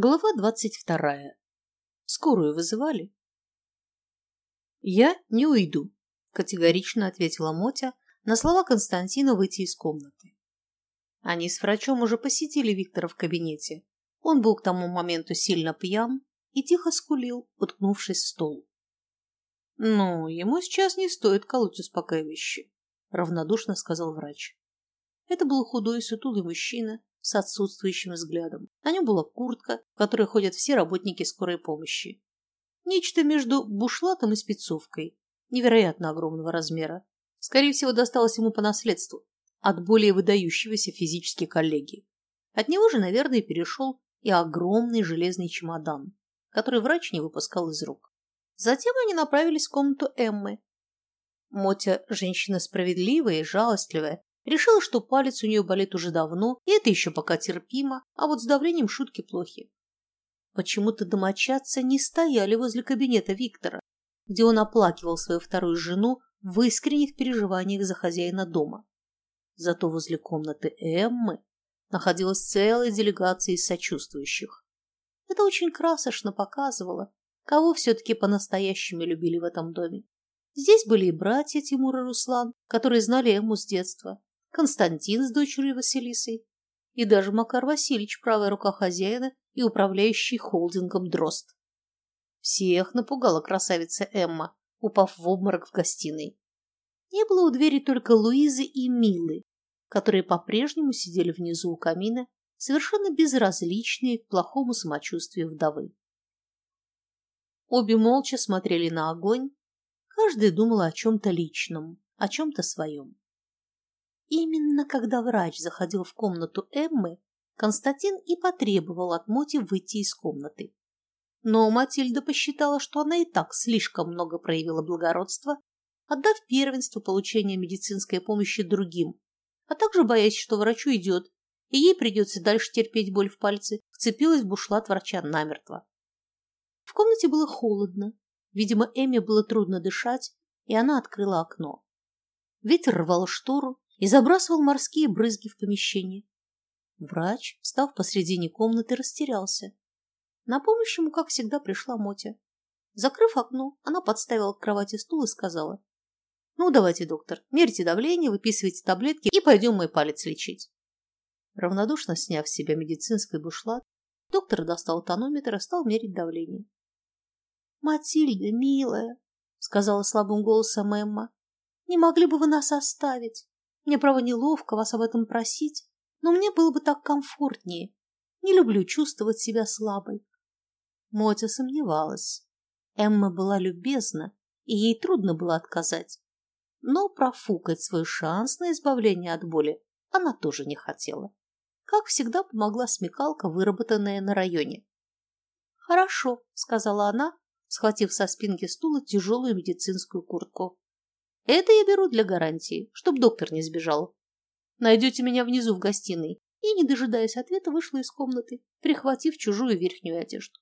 Глава двадцать вторая. Скорую вызывали? Я не уйду, категорично ответила Мотя на слова Константина выйти из комнаты. Они с врачом уже посетили Виктора в кабинете. Он был к тому моменту сильно пьян и тихо скулил, уткнувшись в стол. «Ну, ему сейчас не стоит колоть успокаивающее», — равнодушно сказал врач. Это был худой, сутулый мужчина с отсутствующим взглядом. На нем была куртка, в которой ходят все работники скорой помощи. Нечто между бушлатом и спецовкой, невероятно огромного размера. Скорее всего, досталось ему по наследству от более выдающегося физически коллеги. От него же, наверное, перешел и огромный железный чемодан, который врач не выпускал из рук. Затем они направились в комнату Эммы. Мотя – женщина справедливая и жалостливая, Решила, что палец у нее болит уже давно, и это еще пока терпимо, а вот с давлением шутки плохи. Почему-то домочадцы не стояли возле кабинета Виктора, где он оплакивал свою вторую жену в искренних переживаниях за хозяина дома. Зато возле комнаты Эммы находилась целая делегация из сочувствующих. Это очень красочно показывало, кого все-таки по-настоящему любили в этом доме. Здесь были и братья Тимур и Руслан, которые знали Эмму с детства, Константин с дочерью Василисой и даже Макар Васильевич, правая рука хозяина и управляющий холдингом Дрозд. Всех напугала красавица Эмма, упав в обморок в гостиной. Не было у двери только Луизы и Милы, которые по-прежнему сидели внизу у камина, совершенно безразличные к плохому самочувствию вдовы. Обе молча смотрели на огонь, каждая думала о чем-то личном, о чем-то своем. Именно когда врач заходил в комнату Эммы, Константин и потребовал от Моти выйти из комнаты. Но Матильда посчитала, что она и так слишком много проявила благородства, отдав первенство получения медицинской помощи другим, а также боясь, что врачу идет, и ей придется дальше терпеть боль в пальце, вцепилась в бушлат врача намертво. В комнате было холодно. Видимо, Эмме было трудно дышать, и она открыла окно. Ветер рвал штору, и забрасывал морские брызги в помещение. Врач, став посредине комнаты, растерялся. На помощь ему, как всегда, пришла Мотя. Закрыв окно, она подставила к кровати стул и сказала. «Ну, давайте, доктор, мерьте давление, выписывайте таблетки и пойдем мой палец лечить». Равнодушно сняв с себя медицинский бушлат, доктор достал тонометр и стал мерить давление. «Матильда, милая», — сказала слабым голосом Эмма, — «не могли бы вы нас оставить? Мне, право, неловко вас об этом просить, но мне было бы так комфортнее. Не люблю чувствовать себя слабой. Мотя сомневалась. Эмма была любезна, и ей трудно было отказать. Но профукать свой шанс на избавление от боли она тоже не хотела. Как всегда помогла смекалка, выработанная на районе. «Хорошо», — сказала она, схватив со спинки стула тяжелую медицинскую куртку. Это я беру для гарантии, чтоб доктор не сбежал. Найдете меня внизу в гостиной. И, не дожидаясь ответа, вышла из комнаты, прихватив чужую верхнюю одежду.